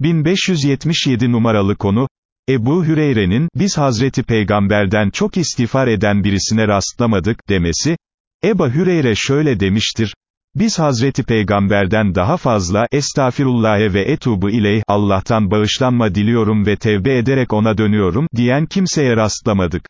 1577 numaralı konu, Ebu Hüreyre'nin, biz Hazreti Peygamber'den çok istiğfar eden birisine rastlamadık, demesi, Ebu Hüreyre şöyle demiştir, biz Hazreti Peygamber'den daha fazla, estağfirullah'e ve etubu ileyh, Allah'tan bağışlanma diliyorum ve tevbe ederek ona dönüyorum, diyen kimseye rastlamadık.